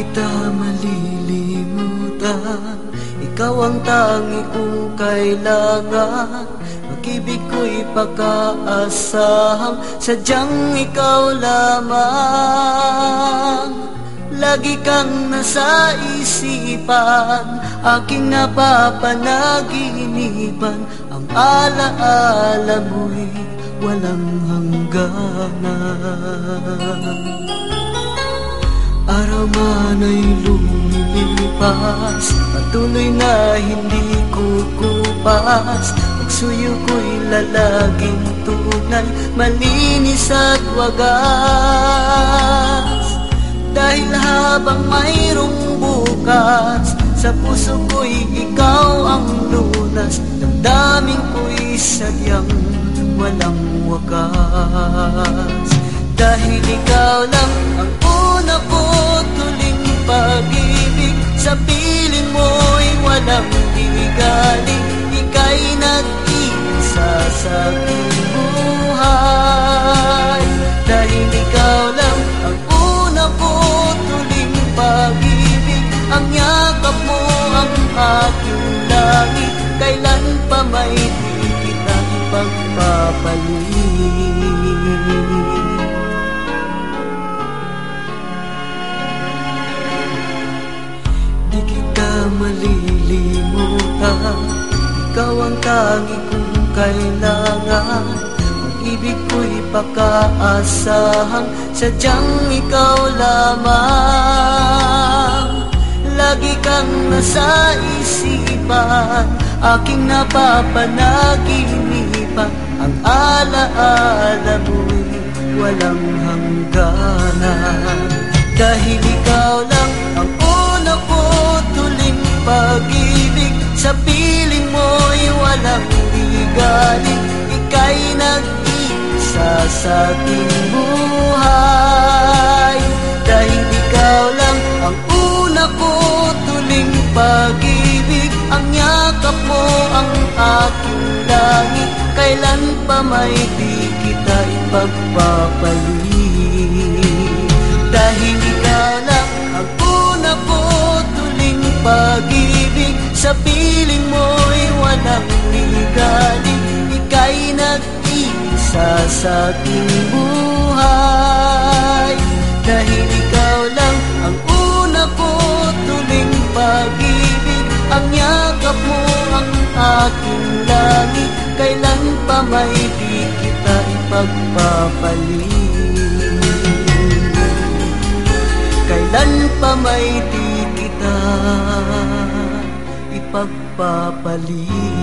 kita malilimutan. Ikaw ang tangi kong kailangan. Pag-ibig ko'y pagkaasahang Sadyang ikaw lamang. Lagi kang nasa isipan Aking napapanaginipan. Ang alaala mo'y walang hangganan Araw man ay lumilipas Patuloy na hindi kukupas. Pagsuyo ko'y lalaging tunay Malinis at wagas. Dahil habang mayroong bukas Sa puso ko'y ikaw ang lunas. Damdaming ko'y sadyang walang wakas galing Ika'y nag-iisa sa aking buhay. Dahil ikaw lang ang una ko tuling pag-ibig. Ang yakap mo ang aking langit. Kailan pa may di kita ipagpapalit malilimutan Ikaw ang tangi kong kailangan Ang ibig ko'y pagkaasahang Sadyang ikaw lamang. Lagi kang nasa isipan Aking napapanaginipan Ang alaala ligalig Ika'y nag-iisa sa ating buhay. Dahil ikaw lang ang una ko tuling pag-ibig. Ang yakap mo ang aking langit. Kailan pa may di kita ipagpapalit Dahil ikaw lang ang una ko tuling pag-ibig. Sa piling mo'y walang ligalig Ika'y nag-iisa sa aking buhay. Dahil ikaw lang ang una ko tuling pag-ibig Ang yakap mo ang aking langit. Kailan pa may di kita ipagpapalit Kailan pa may di kita ipagpapalit